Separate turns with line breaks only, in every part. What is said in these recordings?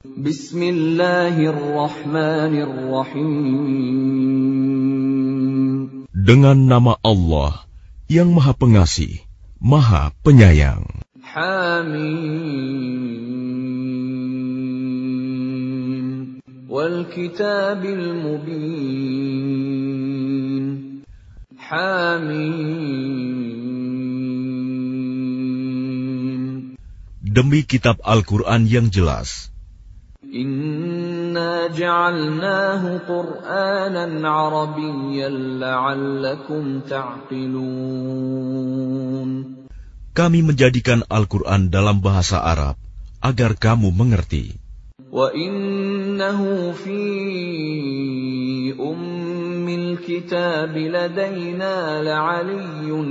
Bismillahirrahmanirrahim.
Dengan nama Allah yang Maha Pengasih, Maha Penyayang.
Hamim. Hamim.
Demi kitab Al-Quran yang jelas,
Inna Qur'anan Arabiyyan la'allakum ta'qilun.
Kami menjadikan Al-Quran dalam bahasa Arab agar kamu mengerti.
Wa innahu fi ummil kitab la'aliyyun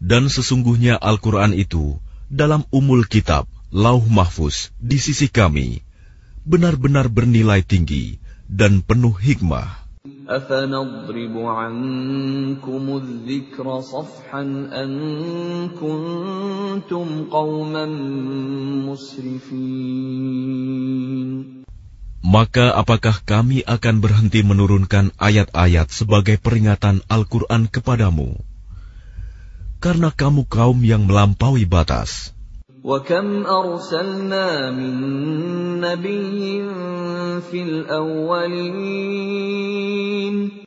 Dan sesungguhnya Al-Quran itu dalam umul kitab Lauh Mahfuz di sisi kami benar-benar bernilai tinggi dan penuh hikmah. Maka apakah kami akan berhenti menurunkan ayat-ayat sebagai peringatan Al-Quran kepadamu? Karena kamu kaum yang melampaui batas.
وكم أرسلنا من نبي في
الأولين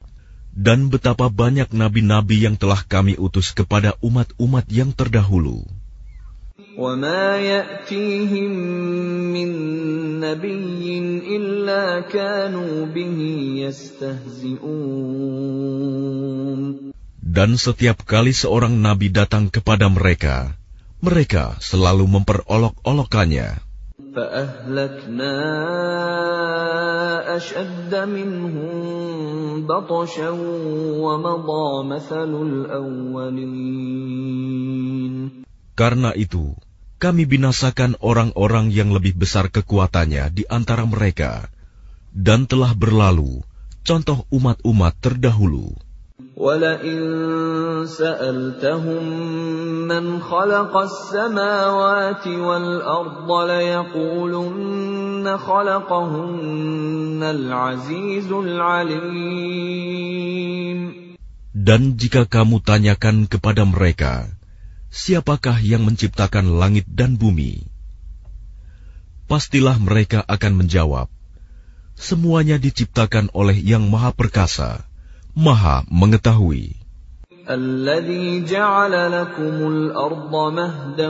Dan betapa banyak nabi-nabi yang telah kami utus kepada umat-umat yang terdahulu. Dan setiap kali seorang nabi datang kepada mereka, mereka selalu memperolok-olokkannya. Karena itu, kami binasakan orang-orang yang lebih besar kekuatannya di antara mereka, dan telah berlalu contoh umat-umat terdahulu.
ولئن سألتهم من خلق السماوات والأرض ليقولن خلقهن العزيز العليم
Dan jika kamu tanyakan kepada mereka, siapakah yang menciptakan langit dan bumi? Pastilah mereka akan menjawab, semuanya diciptakan oleh Yang Maha Perkasa, Maha Mengetahui.
الذي جعل لكم الأرض مهدا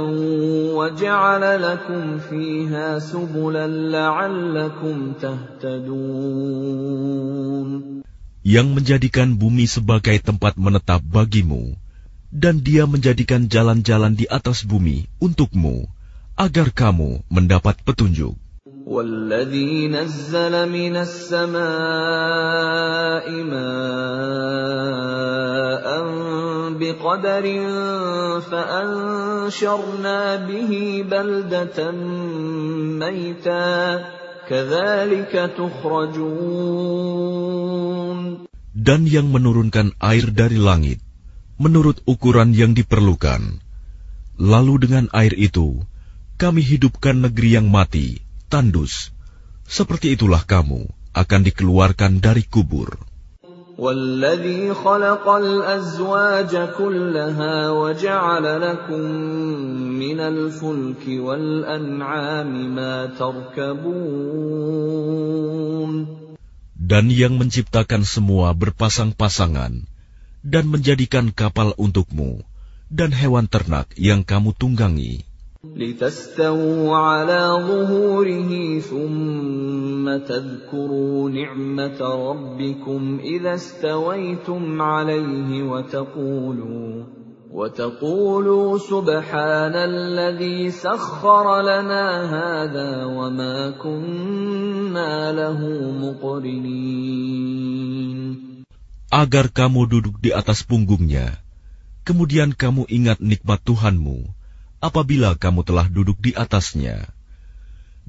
وجعل لكم فيها سبلا لعلكم تهتدون
yang menjadikan bumi sebagai tempat menetap bagimu, dan dia menjadikan jalan-jalan di atas bumi untukmu, agar kamu mendapat petunjuk.
والذي نزل من السماء ماء بقدر فأنشرنا به بلدة ميتا كذلك تخرجون
Dan yang menurunkan air dari langit menurut ukuran yang diperlukan. Lalu dengan air itu, kami hidupkan negeri yang mati, tandus. Seperti itulah kamu akan dikeluarkan dari kubur. Dan yang menciptakan semua berpasang-pasangan dan menjadikan kapal untukmu dan hewan ternak yang kamu tunggangi.
لتستووا على ظهوره ثم تذكروا نعمة ربكم إذا استويتم عليه وتقولوا وتقولوا سبحان الذي سخر لنا هذا وما كنا له مقرنين
Agar kamu duduk di atas punggungnya, kemudian kamu ingat nikmat Tuhanmu, apabila kamu telah duduk di atasnya,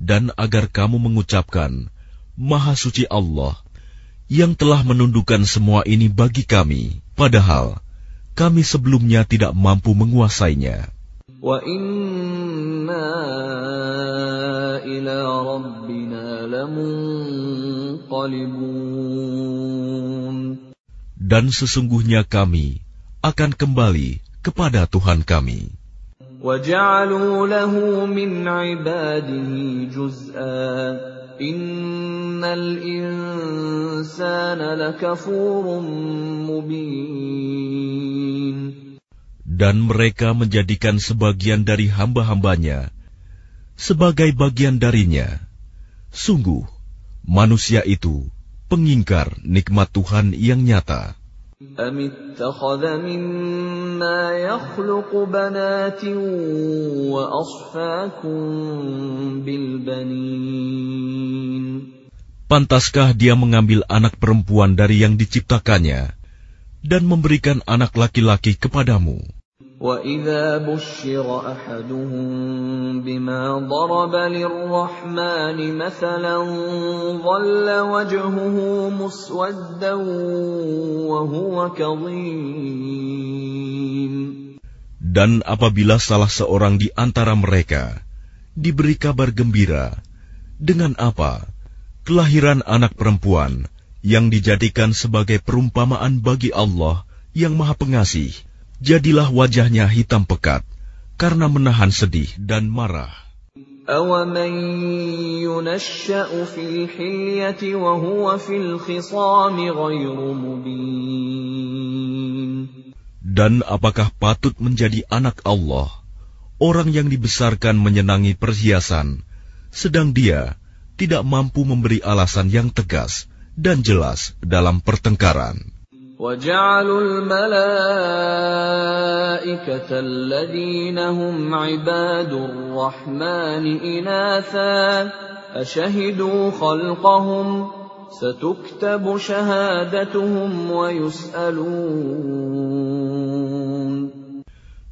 dan agar kamu mengucapkan, "Maha Suci Allah yang telah menundukkan semua ini bagi kami, padahal kami sebelumnya tidak mampu menguasainya."
Wa inna ila rabbina
Dan sesungguhnya kami akan kembali kepada Tuhan kami.
Dan mereka
menjadikan sebagian dari hamba-hambanya sebagai bagian darinya. Sungguh, manusia itu pengingkar nikmat Tuhan yang nyata. أم Pantaskah dia mengambil anak perempuan dari yang diciptakannya dan memberikan anak laki-laki kepadamu?
وَإِذَا بُشِّرَ أَحَدُهُمْ بِمَا ضَرَبَ لِلرَّحْمَنِ مَثَلًا ظَلَّ وَجْهُهُ مُسْوَدًّا وَهُوَ كَظِيمٌ
dan apabila salah seorang di antara mereka diberi kabar gembira dengan apa kelahiran anak perempuan yang dijadikan sebagai perumpamaan bagi Allah yang Maha Pengasih jadilah wajahnya hitam pekat karena menahan sedih dan marah. Dan apakah patut menjadi anak Allah, orang yang dibesarkan menyenangi perhiasan, sedang dia tidak mampu memberi alasan yang tegas dan jelas dalam pertengkaran.
وجعلوا الملائكة الذين هم عباد الرحمن إناثا أشهدوا خلقهم ستكتب شهادتهم ويسألون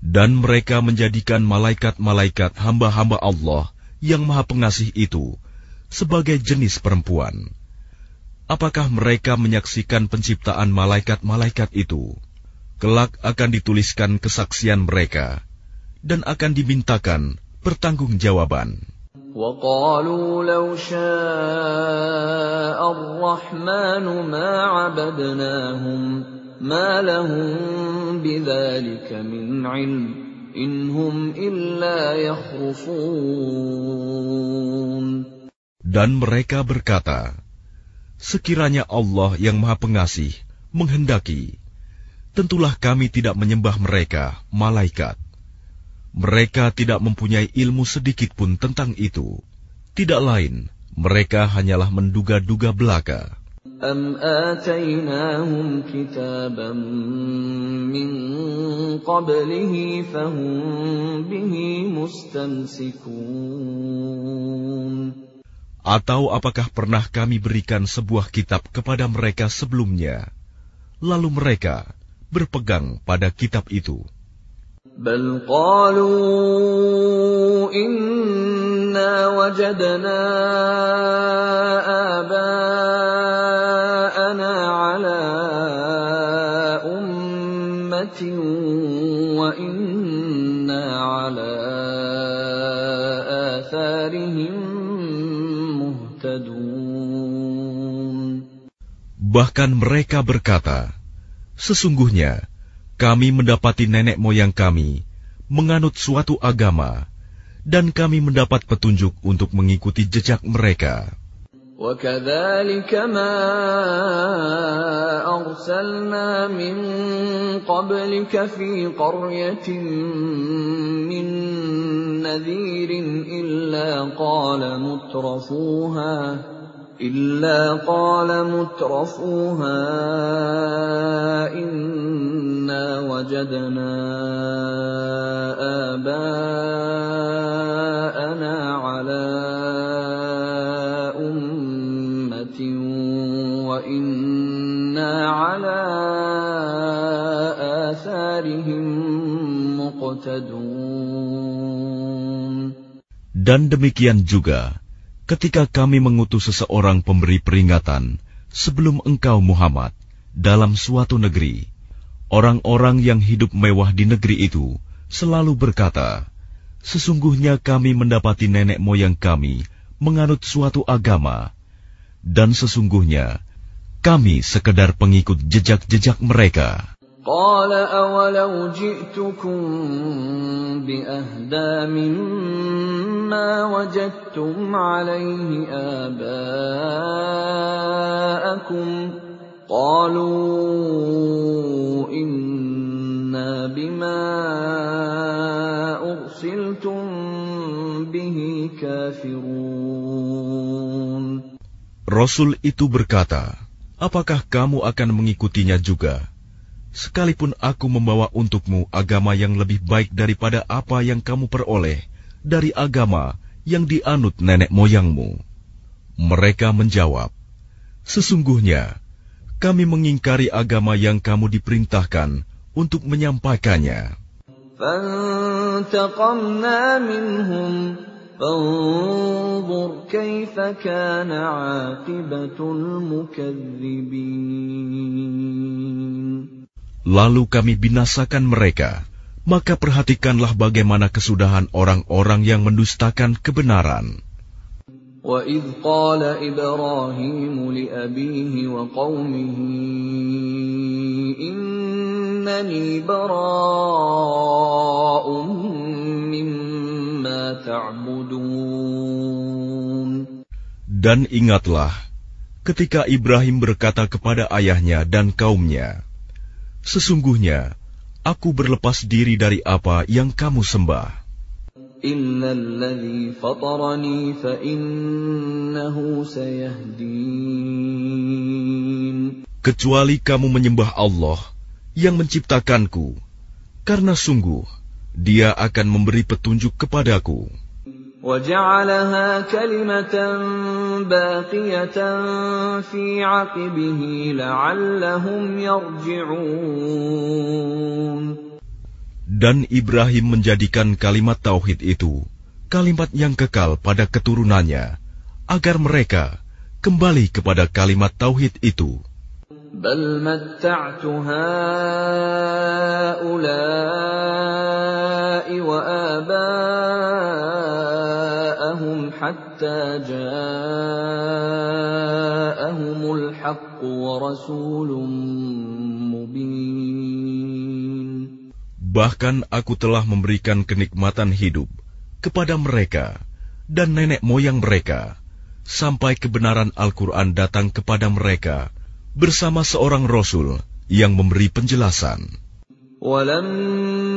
Dan mereka menjadikan malaikat-malaikat hamba-hamba Allah yang maha pengasih itu sebagai jenis perempuan apakah mereka menyaksikan penciptaan malaikat-malaikat itu? Kelak akan dituliskan kesaksian mereka dan akan dimintakan pertanggungjawaban. Dan mereka berkata, Sekiranya Allah yang Maha Pengasih menghendaki, tentulah kami tidak menyembah mereka, malaikat. Mereka tidak mempunyai ilmu sedikit pun tentang itu. Tidak lain, mereka hanyalah menduga-duga belaka.
أَمْ آتَيْنَاهُمْ كِتَابًا مِّن قَبْلِهِ فَهُمْ بِهِ مُسْتَمْسِكُونَ
atau apakah pernah kami berikan sebuah kitab kepada mereka sebelumnya, lalu mereka berpegang pada kitab itu?
بل قالوا إنا وجدنا آباءنا على أمة وإنا على
Bahkan mereka berkata, "Sesungguhnya kami mendapati nenek moyang kami menganut suatu agama, dan kami mendapat petunjuk untuk mengikuti jejak mereka."
وكذلك إلا قال مترفوها إنا وجدنا آباءنا على أمة وإنا على آثارهم مقتدون
Dan demikian juga ketika kami mengutus seseorang pemberi peringatan sebelum engkau Muhammad dalam suatu negeri, orang-orang yang hidup mewah di negeri itu selalu berkata, Sesungguhnya kami mendapati nenek moyang kami menganut suatu agama, dan sesungguhnya kami sekedar pengikut jejak-jejak mereka.
Rasul
itu berkata, Apakah kamu akan mengikutinya juga? sekalipun aku membawa untukmu agama yang lebih baik daripada apa yang kamu peroleh dari agama yang dianut nenek moyangmu. Mereka menjawab, Sesungguhnya, kami mengingkari agama yang kamu diperintahkan untuk menyampaikannya lalu kami binasakan mereka, maka perhatikanlah bagaimana kesudahan orang-orang yang mendustakan kebenaran.
وَإِذْ قَالَ إِبْرَاهِيمُ لِأَبِيهِ وَقَوْمِهِ إِنَّنِي بَرَاءٌ مِّمَّا تَعْبُدُونَ
Dan ingatlah, ketika Ibrahim berkata kepada ayahnya dan kaumnya, Sesungguhnya, aku berlepas diri dari apa yang kamu sembah. Kecuali kamu menyembah Allah yang menciptakanku, karena sungguh Dia akan memberi petunjuk kepadaku.
وجعلها كلمة باقية في عقبه لعلهم يرجعون
Dan Ibrahim menjadikan kalimat tauhid itu kalimat yang kekal pada keturunannya agar mereka kembali kepada kalimat tauhid itu.
بل متعت هؤلاء حتى جاءهم الحق ورسول مبين
Bahkan aku telah memberikan kenikmatan hidup kepada mereka dan nenek moyang mereka sampai kebenaran Al-Quran datang kepada mereka bersama seorang Rasul yang memberi penjelasan.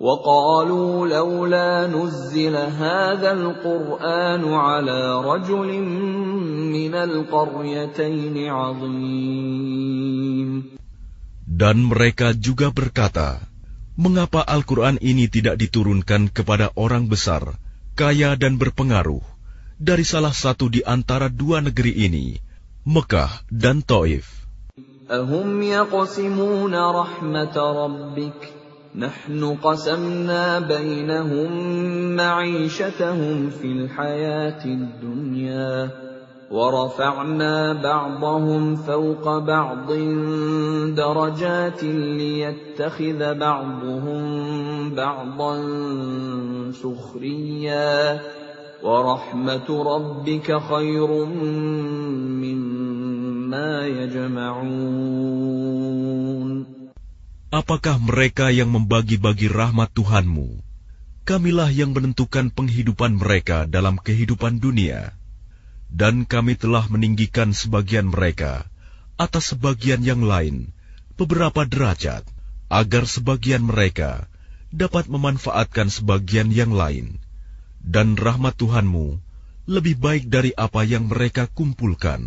وقالوا لولا نزل هذا القرآن على رجل من القريتين عظيم
Dan mereka juga berkata, Mengapa Al-Quran ini tidak diturunkan kepada orang besar, kaya dan berpengaruh, dari salah satu di antara dua negeri ini, Mekah dan Taif?
Ahum yaqsimuna rahmat rabbika نحن قسمنا بينهم معيشتهم في الحياة الدنيا ورفعنا بعضهم فوق بعض درجات ليتخذ بعضهم بعضا سخريا ورحمة ربك خير مما يجمعون
Apakah mereka yang membagi-bagi rahmat Tuhanmu? Kamilah yang menentukan penghidupan mereka dalam kehidupan dunia, dan kami telah meninggikan sebagian mereka atas sebagian yang lain beberapa derajat, agar sebagian mereka dapat memanfaatkan sebagian yang lain, dan rahmat Tuhanmu lebih baik dari apa yang mereka kumpulkan.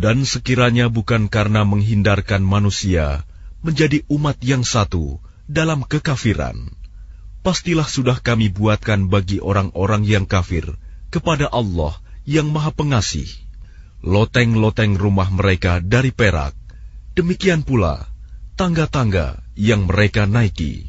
Dan sekiranya bukan karena menghindarkan manusia menjadi umat yang satu dalam kekafiran, pastilah sudah kami buatkan bagi orang-orang yang kafir kepada Allah yang Maha Pengasih loteng-loteng rumah mereka dari perak, demikian pula tangga-tangga yang mereka naiki.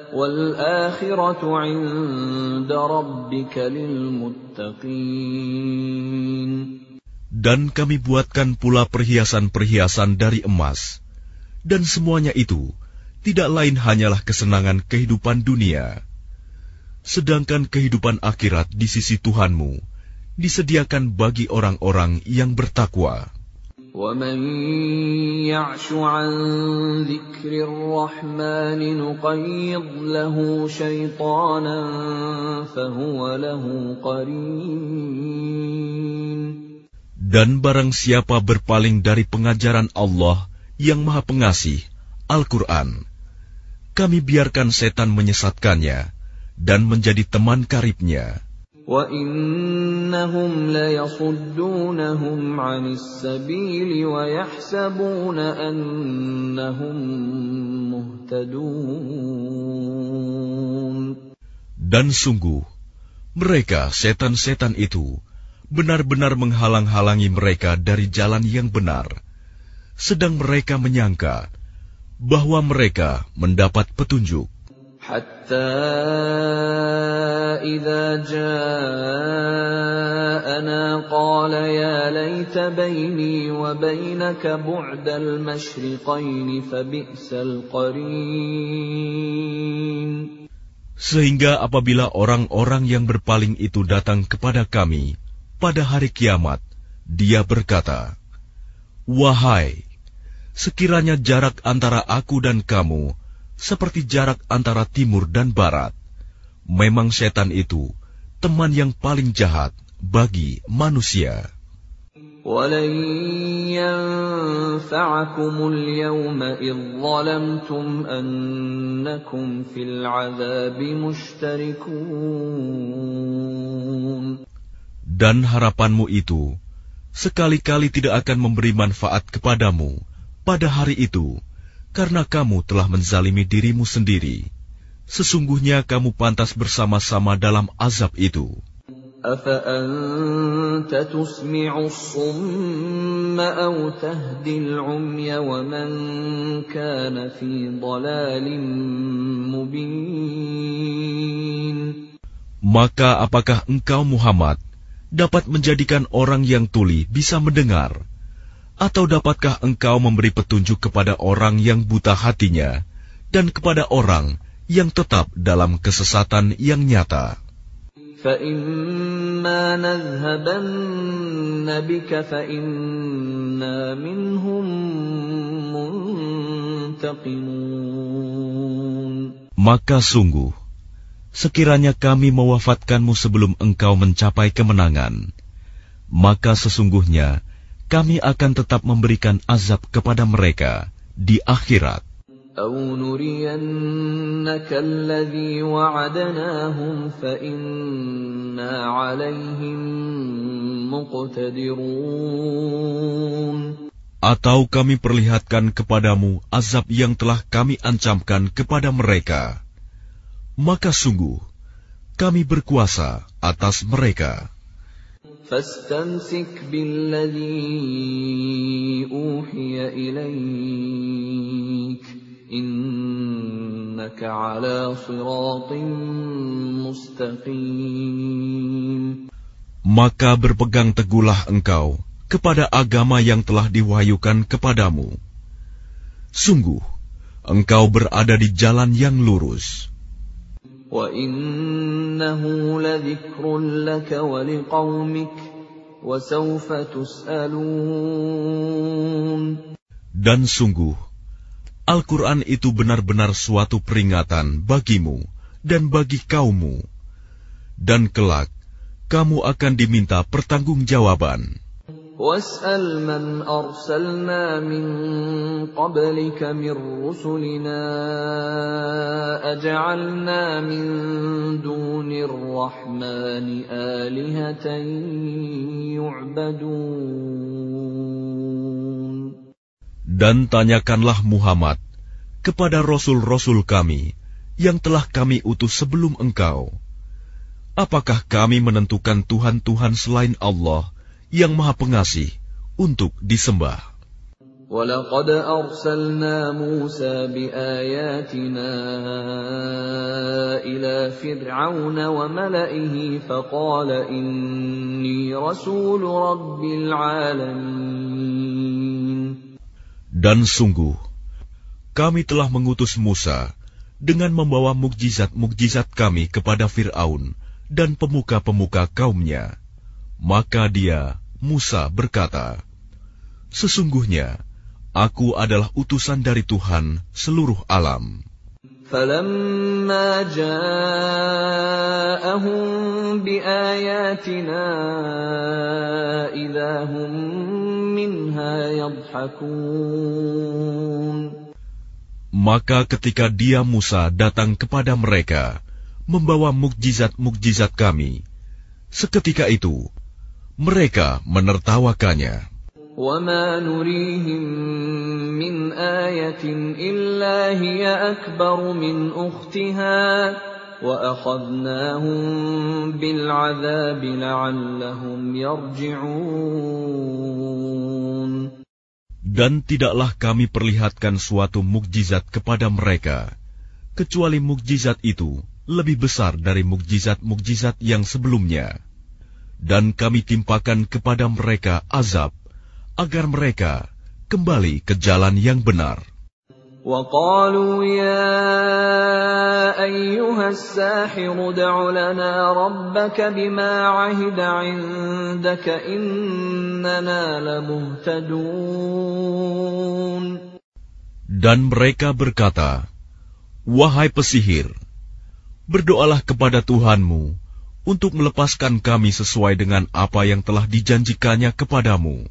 Dan kami buatkan pula perhiasan-perhiasan dari emas. Dan semuanya itu tidak lain hanyalah kesenangan kehidupan dunia. Sedangkan kehidupan akhirat di sisi Tuhanmu disediakan bagi orang-orang yang bertakwa. Dan barang siapa berpaling dari pengajaran Allah yang Maha Pengasih, Al-Quran, kami biarkan setan menyesatkannya dan menjadi teman karibnya.
Dan sungguh,
mereka setan-setan itu benar-benar menghalang-halangi mereka dari jalan yang benar, sedang mereka menyangka bahwa mereka mendapat petunjuk.
جاءنا قال يا ليت بيني وبينك بعد المشرقين فبئس القرين
Sehingga apabila orang-orang yang berpaling itu datang kepada kami pada hari kiamat, dia berkata, Wahai, sekiranya jarak antara aku dan kamu seperti jarak antara timur dan barat, memang setan itu teman yang paling jahat bagi manusia. Dan harapanmu itu sekali-kali tidak akan memberi manfaat kepadamu pada hari itu karena kamu telah menzalimi dirimu sendiri sesungguhnya kamu pantas bersama-sama dalam azab itu. Maka apakah engkau Muhammad dapat menjadikan orang yang tuli bisa mendengar? Atau dapatkah engkau memberi petunjuk kepada orang yang buta hatinya dan kepada orang yang tetap dalam kesesatan yang nyata. Maka sungguh, sekiranya kami mewafatkanmu sebelum engkau mencapai kemenangan, maka sesungguhnya kami akan tetap memberikan azab kepada mereka di akhirat. Atau kami perlihatkan kepadamu azab yang telah kami ancamkan kepada mereka. Maka sungguh, kami berkuasa atas mereka
innaka ala siratin mustaqim.
Maka berpegang teguhlah engkau kepada agama yang telah diwahyukan kepadamu. Sungguh, engkau berada di jalan yang lurus.
وَإِنَّهُ لَذِكْرٌ لَكَ وَلِقَوْمِكَ وَسَوْفَ تُسْأَلُونَ
Dan sungguh, Al-Quran itu benar-benar suatu peringatan bagimu dan bagi kaummu. Dan kelak, kamu akan diminta pertanggungjawaban.
واسأل من أرسلنا من قبلك من رسلنا أجعلنا من دون الرحمن آلهة يعبدون
dan tanyakanlah Muhammad kepada rasul-rasul kami yang telah kami utus sebelum engkau. Apakah kami menentukan Tuhan-Tuhan selain Allah yang Maha Pengasih untuk disembah?
ولقد أرسلنا موسى بآياتنا إلى فرعون وملئه فقال إني رسول رب العالمين
dan sungguh, kami telah mengutus Musa dengan membawa mukjizat-mukjizat kami kepada Firaun dan pemuka-pemuka kaumnya. Maka dia, Musa, berkata, "Sesungguhnya aku adalah utusan dari Tuhan seluruh alam." Maka ketika dia Musa datang kepada mereka, membawa mukjizat-mukjizat kami. Seketika itu, mereka menertawakannya.
وما نريهم من آية إلا هي أكبر من أختها وأخذناهم بالعذاب لعلهم يرجعون
Dan tidaklah kami perlihatkan suatu mukjizat kepada mereka, kecuali mukjizat itu lebih besar dari mukjizat-mukjizat yang sebelumnya. Dan kami timpakan kepada mereka azab agar mereka kembali ke jalan yang benar.
وقالوا يا أيها الساحر ادع لنا ربك بما عهد عندك إننا
Dan mereka berkata, Wahai pesihir, berdoalah kepada Tuhanmu untuk melepaskan kami sesuai dengan apa yang telah dijanjikannya kepadamu.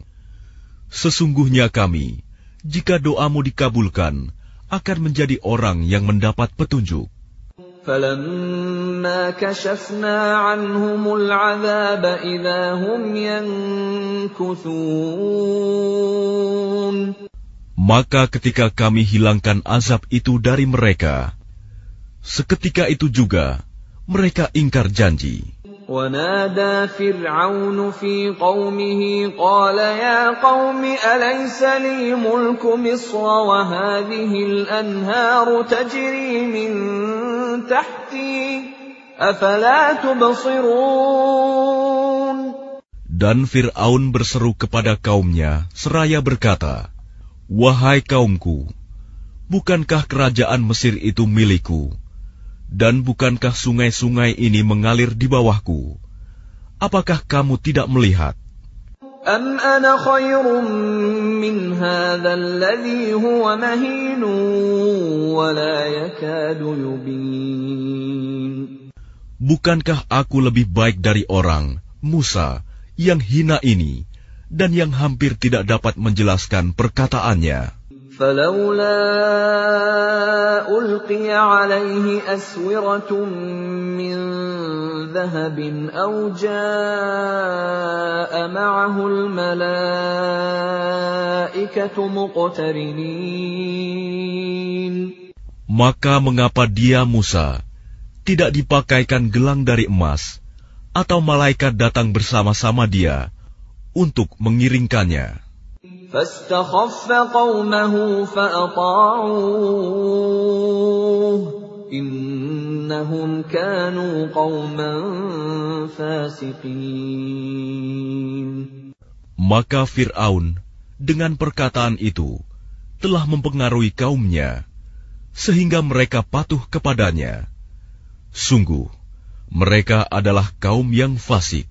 Sesungguhnya kami, jika doamu dikabulkan, akan menjadi orang yang mendapat petunjuk. Maka ketika kami hilangkan azab itu dari mereka, seketika itu juga mereka ingkar janji.
ونادى فرعون في قومه قال يا قوم أليس لي ملك مصر وهذه الأنهار تجري من تحتي أفلا تبصرون
Dan Fir'aun berseru kepada kaumnya, seraya berkata, Wahai kaumku, bukankah kerajaan Mesir itu milikku, dan bukankah sungai-sungai ini mengalir di bawahku? Apakah kamu tidak melihat? Bukankah aku lebih baik dari orang, Musa, yang hina ini, dan yang hampir tidak dapat menjelaskan perkataannya?
فلولا عليه من ذهب جاء معه مقترنين
Maka mengapa dia Musa tidak dipakaikan gelang dari emas atau malaikat datang bersama-sama dia untuk mengiringkannya? Maka Fir'aun dengan perkataan itu telah mempengaruhi kaumnya sehingga mereka patuh kepadanya. Sungguh, mereka adalah kaum yang fasik.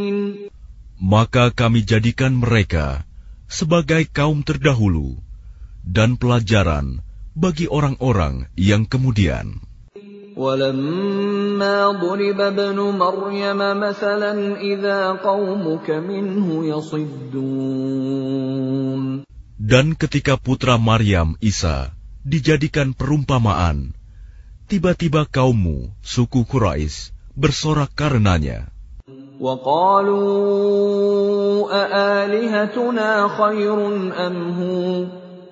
maka kami jadikan mereka sebagai kaum terdahulu dan pelajaran bagi orang-orang yang kemudian. Dan ketika putra Maryam Isa dijadikan perumpamaan, tiba-tiba kaummu, suku Quraisy, bersorak karenanya.
وقالوا أآلهتنا خير أم هو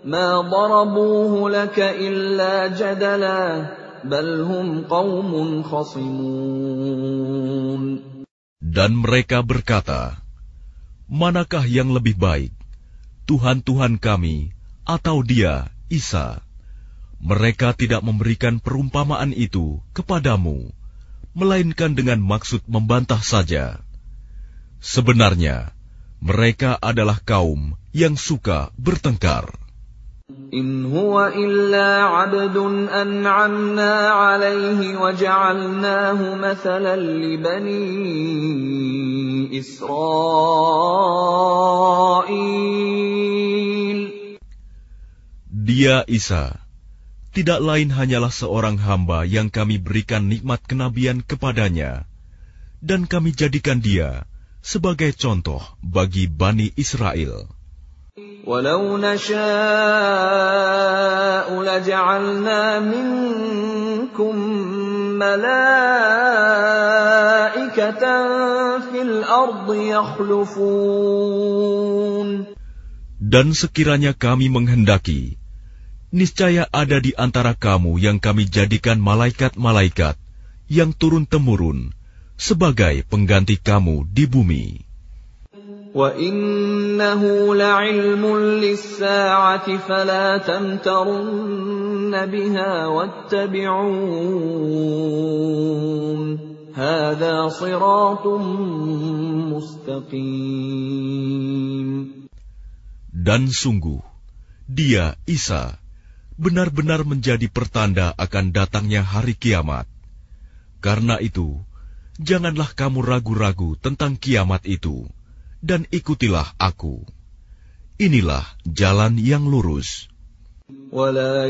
ما ضربوه لك إلا جدلا
بل هم قوم خصمون Dan mereka berkata, Manakah yang lebih baik, Tuhan-Tuhan kami atau dia, Isa? Mereka tidak memberikan perumpamaan itu kepadamu melainkan dengan maksud membantah saja. Sebenarnya, mereka adalah kaum yang suka bertengkar.
In huwa illa abdun an'amna alaihi wa ja'alnahu mathalan li bani Israel.
Dia Isa, tidak lain hanyalah seorang hamba yang kami berikan nikmat kenabian kepadanya, dan kami jadikan dia sebagai contoh bagi Bani Israel.
ولو نشاء لجعلنا منكم ملائكة في الأرض يخلفون
Dan sekiranya kami menghendaki, Niscaya ada di antara kamu yang kami jadikan malaikat-malaikat yang turun-temurun sebagai pengganti kamu di bumi. Dan sungguh, dia Isa, benar-benar menjadi pertanda akan datangnya hari kiamat. Karena itu, janganlah kamu ragu-ragu tentang kiamat itu, dan ikutilah aku. Inilah jalan yang lurus.
ولا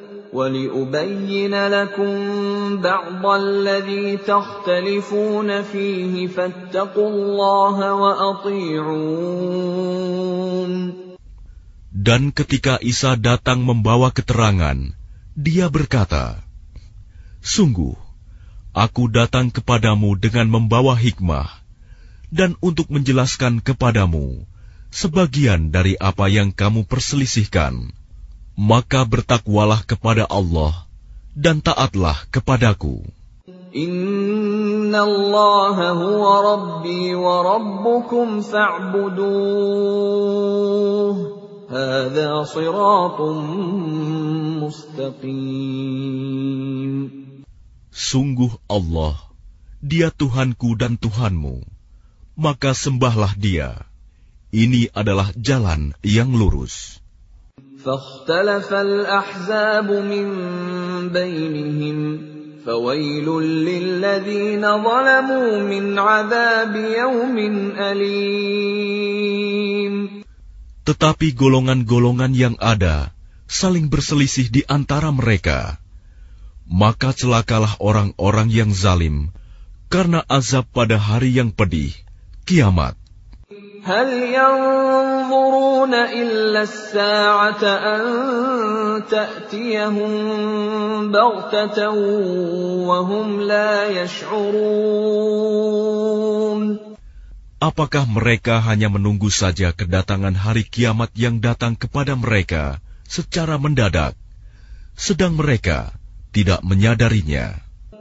ولأبين لكم بعض الذي تختلفون فيه فاتقوا الله وأطيعون
Dan ketika Isa datang membawa keterangan, dia berkata, Sungguh, aku datang kepadamu dengan membawa hikmah dan untuk menjelaskan kepadamu sebagian dari apa yang kamu perselisihkan maka bertakwalah kepada Allah dan taatlah kepadaku.
Inna Allah huwa Rabbi wa Rabbukum fa'buduh. Hada siratun
mustaqim. Sungguh Allah, dia Tuhanku dan Tuhanmu. Maka sembahlah dia. Ini adalah jalan yang lurus.
فاختلف الأحزاب من بينهم فويل للذين ظلموا من عذاب يوم
أليم Tetapi golongan-golongan yang ada saling berselisih di antara mereka. Maka celakalah orang-orang yang zalim karena azab pada hari yang pedih, kiamat.
هل ينظرون إلا الساعة أن تأتيهم بغتة وهم لا يشعرون
Apakah mereka hanya menunggu saja kedatangan hari kiamat yang datang kepada mereka secara mendadak, sedang mereka tidak menyadarinya?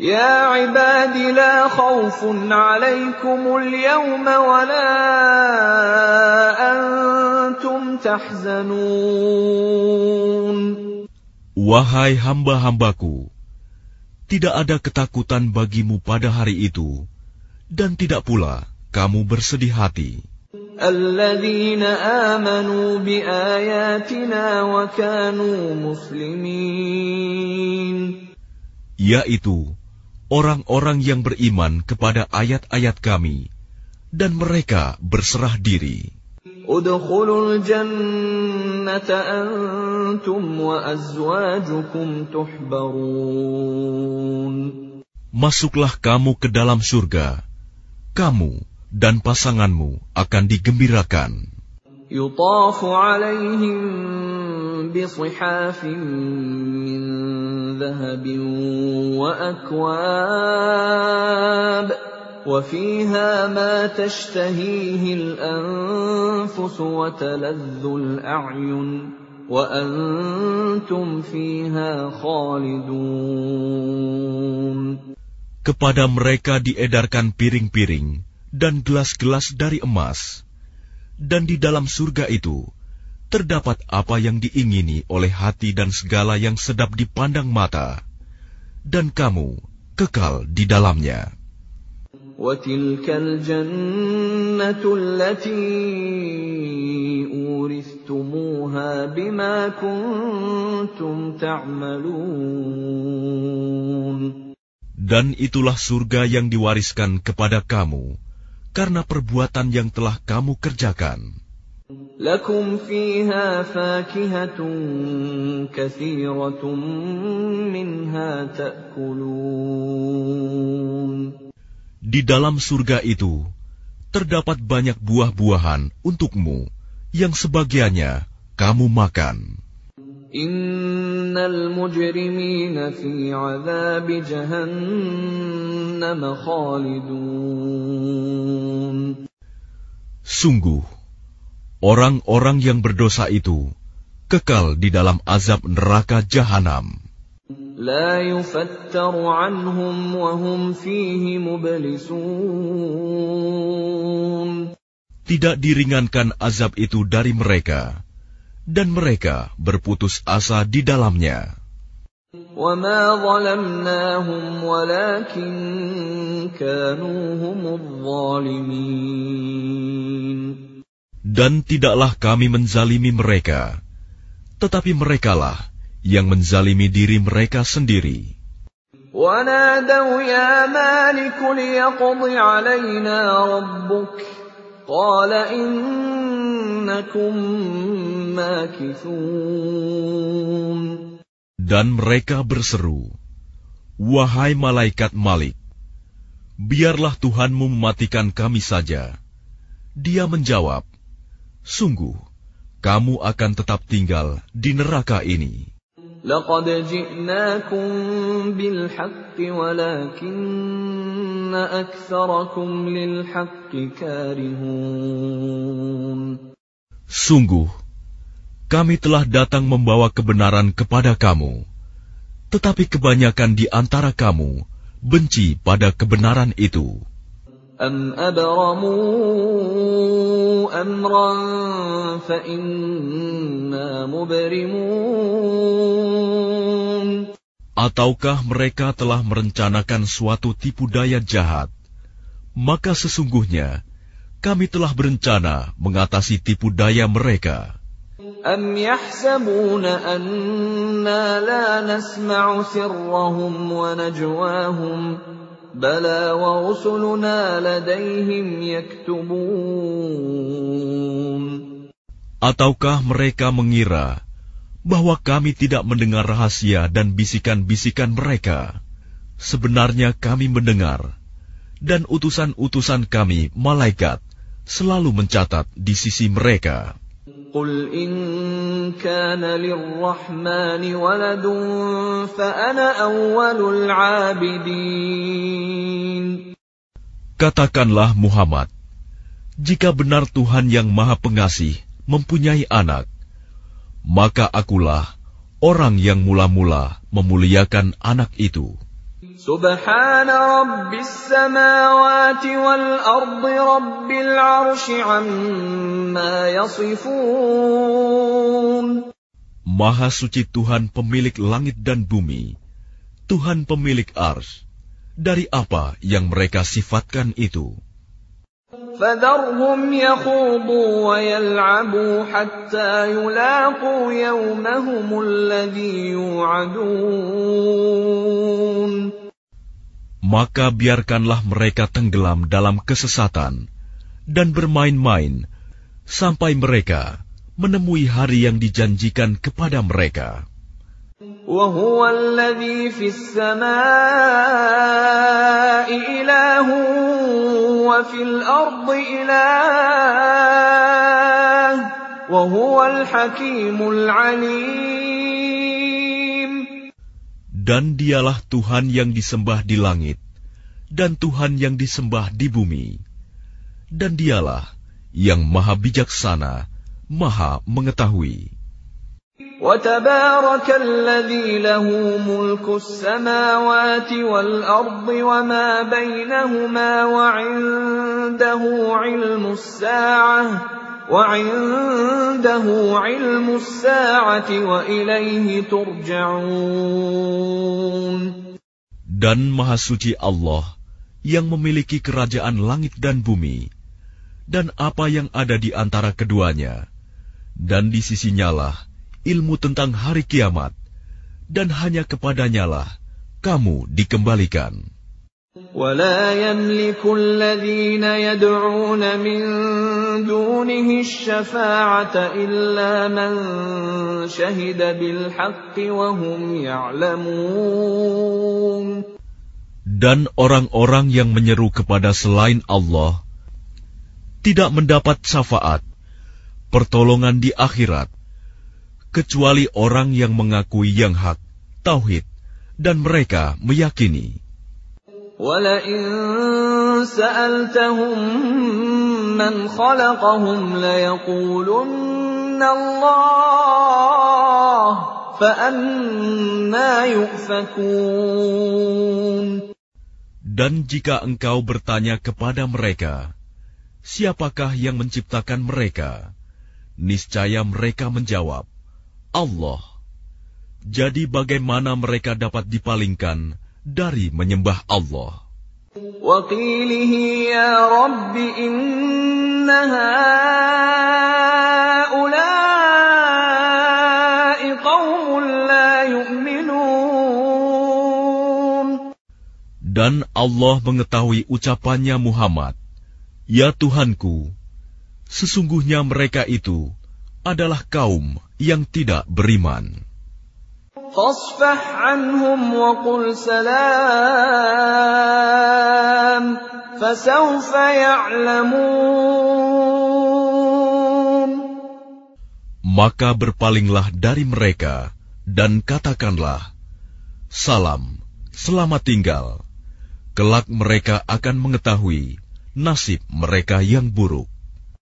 Ya ibadi la khawfun alaikumul yawma wa la antum tahzanun.
Wahai hamba-hambaku, tidak ada ketakutan bagimu pada hari itu, dan tidak pula kamu bersedih hati.
الذين آمنوا بآياتنا وكانوا مسلمين
yaitu orang-orang yang beriman kepada ayat-ayat kami, dan mereka berserah diri. Masuklah kamu ke dalam surga, kamu dan pasanganmu akan digembirakan.
يطاف عليهم بصحاف من ذهب واكواب وفيها ما تشتهيه الانفس وتلذ الاعين وانتم فيها خالدون
Kepada mereka diedarkan piring-piring dan gelas-gelas dari emas dan di dalam surga itu terdapat apa yang diingini oleh hati dan segala yang sedap dipandang mata, dan kamu kekal di dalamnya. Dan itulah surga yang diwariskan kepada kamu, karena perbuatan yang telah kamu kerjakan.
Lakum fiha
Di dalam surga itu, terdapat banyak buah-buahan untukmu, yang sebagiannya kamu makan.
Innal mujrimina fi azab jahannam
khalidun. Sungguh, orang-orang yang berdosa itu kekal di dalam azab neraka jahanam.
لا يفتر عنهم وهم فيه مبلسون.
Tidak diringankan azab itu dari mereka dan mereka berputus asa di dalamnya. Dan tidaklah kami menzalimi mereka, tetapi merekalah yang menzalimi diri mereka sendiri.
وَنَادَوْا يَا مَالِكُ لِيَقْضِ عَلَيْنَا رَبُّكَ
dan mereka berseru, Wahai malaikat Malik, biarlah Tuhanmu mematikan kami saja. Dia menjawab, Sungguh, kamu akan tetap tinggal di neraka ini.
لقد جئناكم بالحق ولكن أكثركم للحق كارهون
Sungguh, kami telah datang membawa kebenaran kepada kamu, tetapi kebanyakan di antara kamu benci pada kebenaran itu. أَمْ Ataukah mereka telah merencanakan suatu tipu daya jahat? Maka sesungguhnya kami telah berencana mengatasi tipu daya mereka.
أَمْ bala wa rusuluna
Ataukah mereka mengira bahwa kami tidak mendengar rahasia dan bisikan-bisikan mereka? Sebenarnya kami mendengar, dan utusan-utusan kami, malaikat, selalu mencatat di sisi mereka.
قل إن كان للرحمن ولد فأنا أول العابدين
Katakanlah Muhammad, jika benar Tuhan yang Maha Pengasih mempunyai anak, maka akulah orang yang mula-mula memuliakan anak itu
rabbis samawati wal ardi rabbil arshi amma
yasifun. Maha suci Tuhan pemilik langit dan bumi, Tuhan pemilik ars, dari apa yang mereka sifatkan itu.
فذرهم يخوضوا ويلعبوا حتى يلاقوا يومهم الذي يوعدون
Maka biarkanlah mereka tenggelam dalam kesesatan dan bermain-main sampai mereka menemui hari yang dijanjikan kepada mereka. Dan dialah Tuhan yang disembah di langit, dan Tuhan yang disembah di bumi. Dan dialah yang maha bijaksana, maha mengetahui.
وتبارك الذي له ملك السماوات والأرض وما بينهما وعنده علم الساعة وعنده علم الساعة وإليه ترجعون
Dan Maha Suci Allah yang memiliki kerajaan langit dan bumi dan apa yang ada di antara keduanya dan di sisi nyalah ilmu tentang hari kiamat, dan hanya kepadanyalah kamu dikembalikan. Dan orang-orang yang menyeru kepada selain Allah tidak mendapat syafaat, pertolongan di akhirat, kecuali orang yang mengakui yang hak, tauhid, dan mereka meyakini. Dan jika engkau bertanya kepada mereka, siapakah yang menciptakan mereka? Niscaya mereka menjawab, Allah. Jadi bagaimana mereka dapat dipalingkan dari menyembah Allah?
وقيله يا رب إن هؤلاء قوم لا
Dan Allah mengetahui ucapannya Muhammad, Ya Tuhanku, sesungguhnya mereka itu adalah kaum yang tidak beriman. Maka berpalinglah dari mereka dan katakanlah, Salam, selamat tinggal. Kelak mereka akan mengetahui nasib mereka yang buruk.